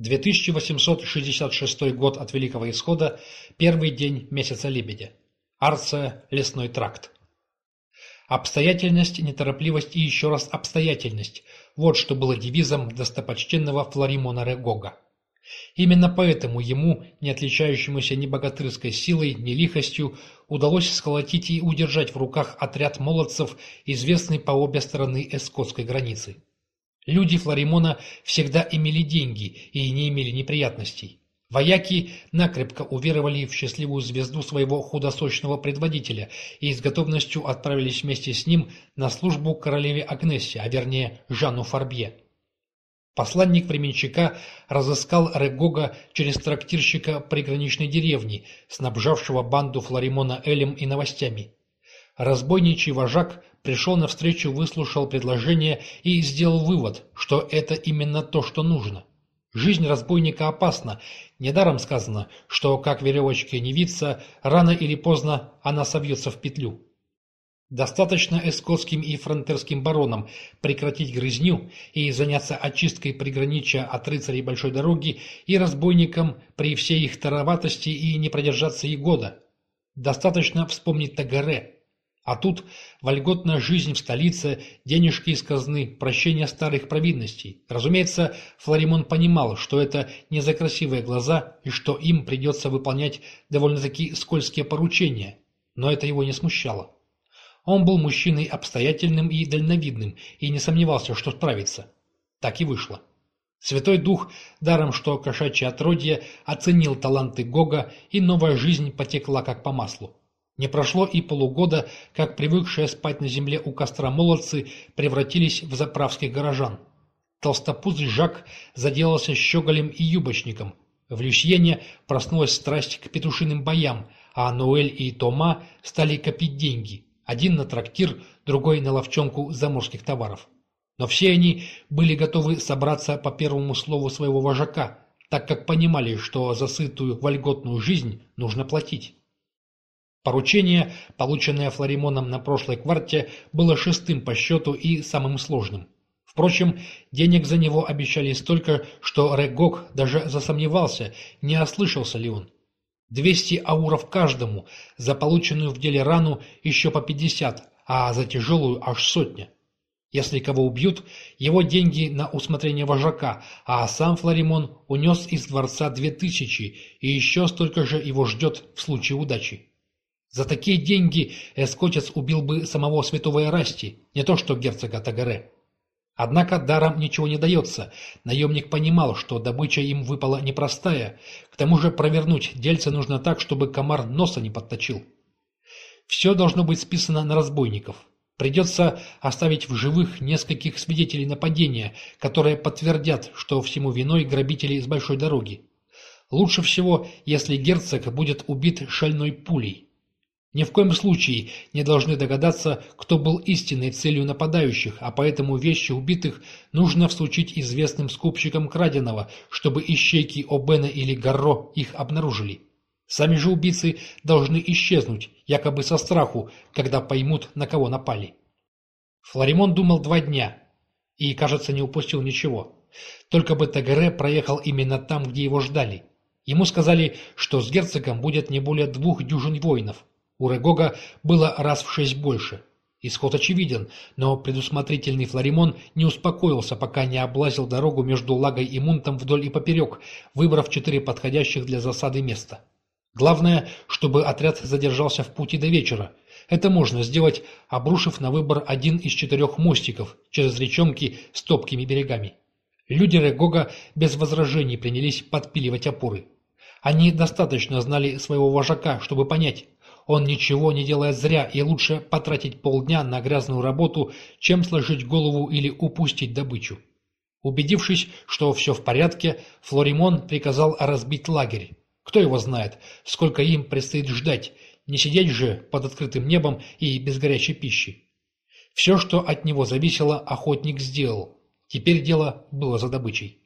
2866 год от Великого Исхода, первый день месяца Лебедя. Арция, лесной тракт. Обстоятельность, неторопливость и еще раз обстоятельность – вот что было девизом достопочтенного Флоримона Регога. Именно поэтому ему, не отличающемуся ни богатырской силой, ни лихостью, удалось сколотить и удержать в руках отряд молодцев, известный по обе стороны эскотской границы. Люди Флоримона всегда имели деньги и не имели неприятностей. Вояки накрепко уверовали в счастливую звезду своего худосочного предводителя и с готовностью отправились вместе с ним на службу королеве Агнессе, а вернее Жанну Фарбье. Посланник временщика разыскал Регога через трактирщика приграничной деревни, снабжавшего банду Флоримона Элем и новостями. Разбойничий вожак пришел навстречу, выслушал предложение и сделал вывод, что это именно то, что нужно. Жизнь разбойника опасна. Недаром сказано, что, как веревочке не виться, рано или поздно она собьется в петлю. Достаточно эскотским и фронтерским баронам прекратить грызню и заняться очисткой приграничья от рыцарей большой дороги и разбойникам при всей их тароватости и не продержаться и года. Достаточно вспомнить Тагаре, а тут вольготная жизнь в столице, денежки из казны, прощение старых провинностей. Разумеется, Флоримон понимал, что это не за красивые глаза и что им придется выполнять довольно-таки скользкие поручения, но это его не смущало. Он был мужчиной обстоятельным и дальновидным и не сомневался, что справится. Так и вышло. Святой Дух, даром что кошачье отродье, оценил таланты Гога, и новая жизнь потекла как по маслу. Не прошло и полугода, как привыкшие спать на земле у костра молодцы превратились в заправских горожан. Толстопузый Жак заделался щеголем и юбочником. В Люсьене проснулась страсть к петушиным боям, а Ноэль и Тома стали копить деньги. Один на трактир, другой на ловчонку заморских товаров. Но все они были готовы собраться по первому слову своего вожака, так как понимали, что за сытую вольготную жизнь нужно платить. Поручение, полученное Флоримоном на прошлой кварте, было шестым по счету и самым сложным. Впрочем, денег за него обещали столько, что Регок даже засомневался, не ослышался ли он. Двести ауров каждому, за полученную в деле рану еще по пятьдесят, а за тяжелую аж сотня. Если кого убьют, его деньги на усмотрение вожака, а сам Флоримон унес из дворца две тысячи, и еще столько же его ждет в случае удачи. За такие деньги эскотец убил бы самого святого Эрасти, не то что герцога Тагаре. Однако даром ничего не дается. Наемник понимал, что добыча им выпала непростая. К тому же провернуть дельце нужно так, чтобы комар носа не подточил. Все должно быть списано на разбойников. Придется оставить в живых нескольких свидетелей нападения, которые подтвердят, что всему виной грабители с большой дороги. Лучше всего, если герцог будет убит шальной пулей. Ни в коем случае не должны догадаться, кто был истинной целью нападающих, а поэтому вещи убитых нужно всучить известным скупщикам краденого, чтобы ищейки Обена или Гарро их обнаружили. Сами же убийцы должны исчезнуть, якобы со страху, когда поймут, на кого напали. Флоримон думал два дня и, кажется, не упустил ничего. Только бы Тагере проехал именно там, где его ждали. Ему сказали, что с герцогом будет не более двух дюжин воинов – у Регога было раз в шесть больше. Исход очевиден, но предусмотрительный Флоримон не успокоился, пока не облазил дорогу между Лагой и Мунтом вдоль и поперек, выбрав четыре подходящих для засады места. Главное, чтобы отряд задержался в пути до вечера. Это можно сделать, обрушив на выбор один из четырех мостиков через речонки с топкими берегами. Люди Регога без возражений принялись подпиливать опоры. Они достаточно знали своего вожака, чтобы понять, он ничего не делает зря, и лучше потратить полдня на грязную работу, чем сложить голову или упустить добычу. Убедившись, что все в порядке, Флоримон приказал разбить лагерь. Кто его знает, сколько им предстоит ждать, не сидеть же под открытым небом и без горячей пищи. Все, что от него зависело, охотник сделал. Теперь дело было за добычей.